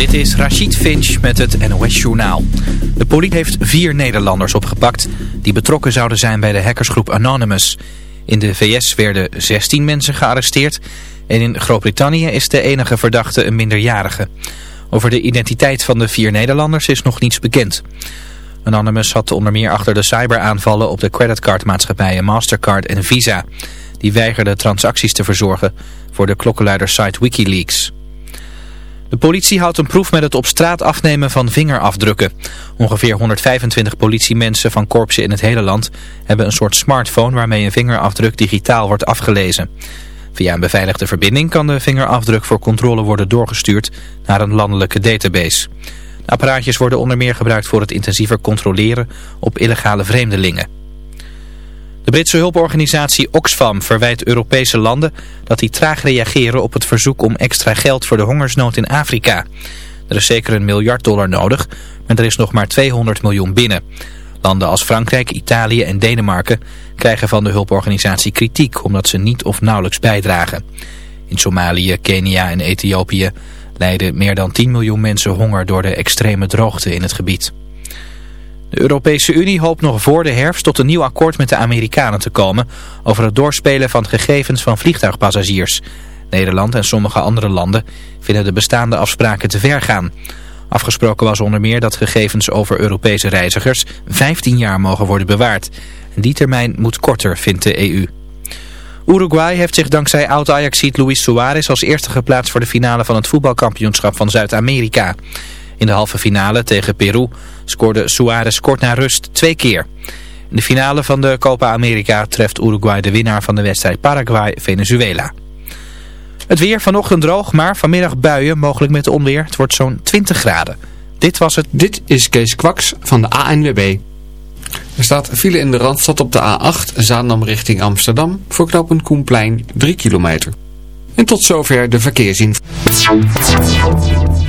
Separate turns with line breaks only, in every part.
Dit is Rachid Finch met het NOS-journaal. De politie heeft vier Nederlanders opgepakt die betrokken zouden zijn bij de hackersgroep Anonymous. In de VS werden 16 mensen gearresteerd en in Groot-Brittannië is de enige verdachte een minderjarige. Over de identiteit van de vier Nederlanders is nog niets bekend. Anonymous zat onder meer achter de cyberaanvallen op de creditcardmaatschappijen Mastercard en Visa. Die weigerden transacties te verzorgen voor de klokkenluidersite Wikileaks. De politie houdt een proef met het op straat afnemen van vingerafdrukken. Ongeveer 125 politiemensen van korpsen in het hele land hebben een soort smartphone waarmee een vingerafdruk digitaal wordt afgelezen. Via een beveiligde verbinding kan de vingerafdruk voor controle worden doorgestuurd naar een landelijke database. De apparaatjes worden onder meer gebruikt voor het intensiever controleren op illegale vreemdelingen. De Britse hulporganisatie Oxfam verwijt Europese landen dat die traag reageren op het verzoek om extra geld voor de hongersnood in Afrika. Er is zeker een miljard dollar nodig, maar er is nog maar 200 miljoen binnen. Landen als Frankrijk, Italië en Denemarken krijgen van de hulporganisatie kritiek omdat ze niet of nauwelijks bijdragen. In Somalië, Kenia en Ethiopië lijden meer dan 10 miljoen mensen honger door de extreme droogte in het gebied. De Europese Unie hoopt nog voor de herfst tot een nieuw akkoord met de Amerikanen te komen over het doorspelen van gegevens van vliegtuigpassagiers. Nederland en sommige andere landen vinden de bestaande afspraken te ver gaan. Afgesproken was onder meer dat gegevens over Europese reizigers 15 jaar mogen worden bewaard. Die termijn moet korter, vindt de EU. Uruguay heeft zich dankzij oud-Ajaxiet Luis Suarez als eerste geplaatst voor de finale van het voetbalkampioenschap van Zuid-Amerika. In de halve finale tegen Peru scoorde Suarez kort na rust twee keer. In de finale van de Copa America treft Uruguay de winnaar van de wedstrijd Paraguay-Venezuela. Het weer vanochtend droog, maar vanmiddag buien, mogelijk met onweer. Het wordt zo'n 20 graden. Dit was het.
Dit is Kees Kwaks van de ANWB. Er staat file in de Randstad op de A8, Zaandam richting Amsterdam, voor knooppunt Koenplein 3 kilometer. En tot zover de verkeersinformatie.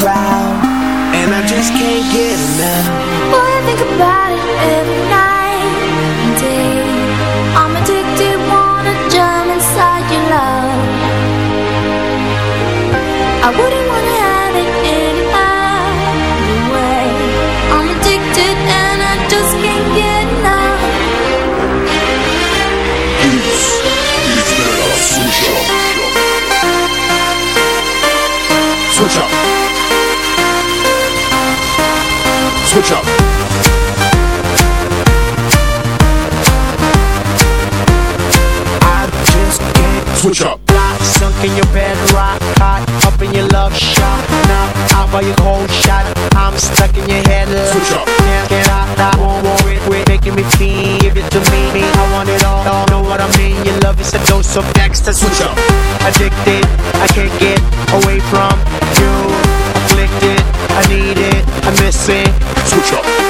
Cloud, and I just can't get enough.
Boy, I think about
Switch up.
fly. Sunk in your bed, rock hot, up in your love shot. Now out by your cold shot. I'm stuck in your head.
Switch up.
Can't get out, I won't worry, quit making me feel. Give it to me, me. I want it all, all. Know what I mean? Your love is a dose of extra.
Switch up.
Addicted, I can't get away from you. Afflicted, I need it, I miss it.
Switch up.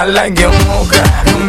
I like your mocha, come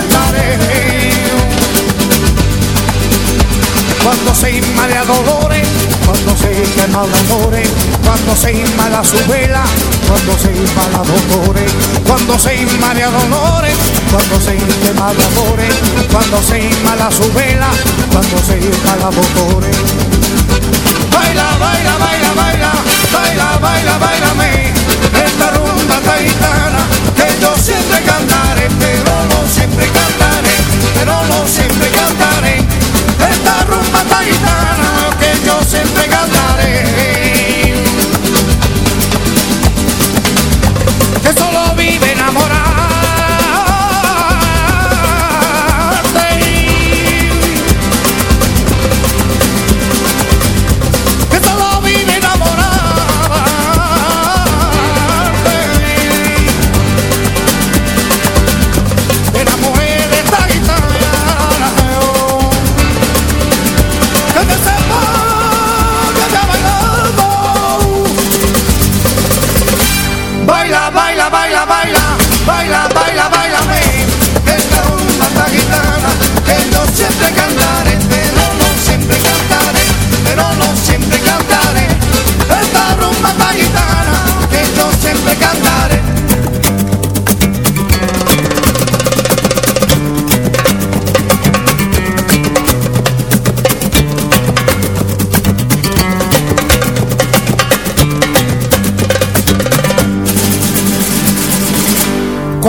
cantaré. Cuando se inma de dolores, cuando se quema dolores, cuando se inma la su vela, cuando se inma la dolores, cuando se inma de dolores, cuando se quema dolores, cuando se inma la su vela, cuando se inma la dolores. Baila, baila, baila, baila, baila, baila, bailame, esta rumba taitana.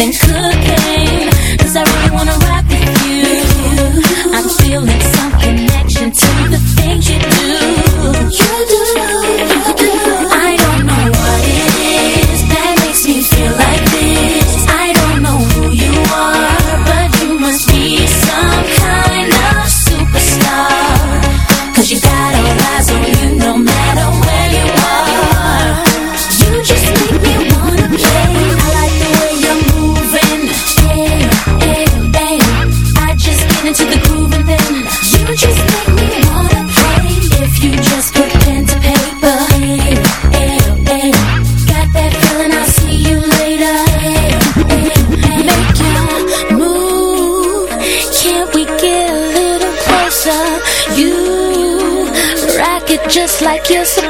nothing
could kiss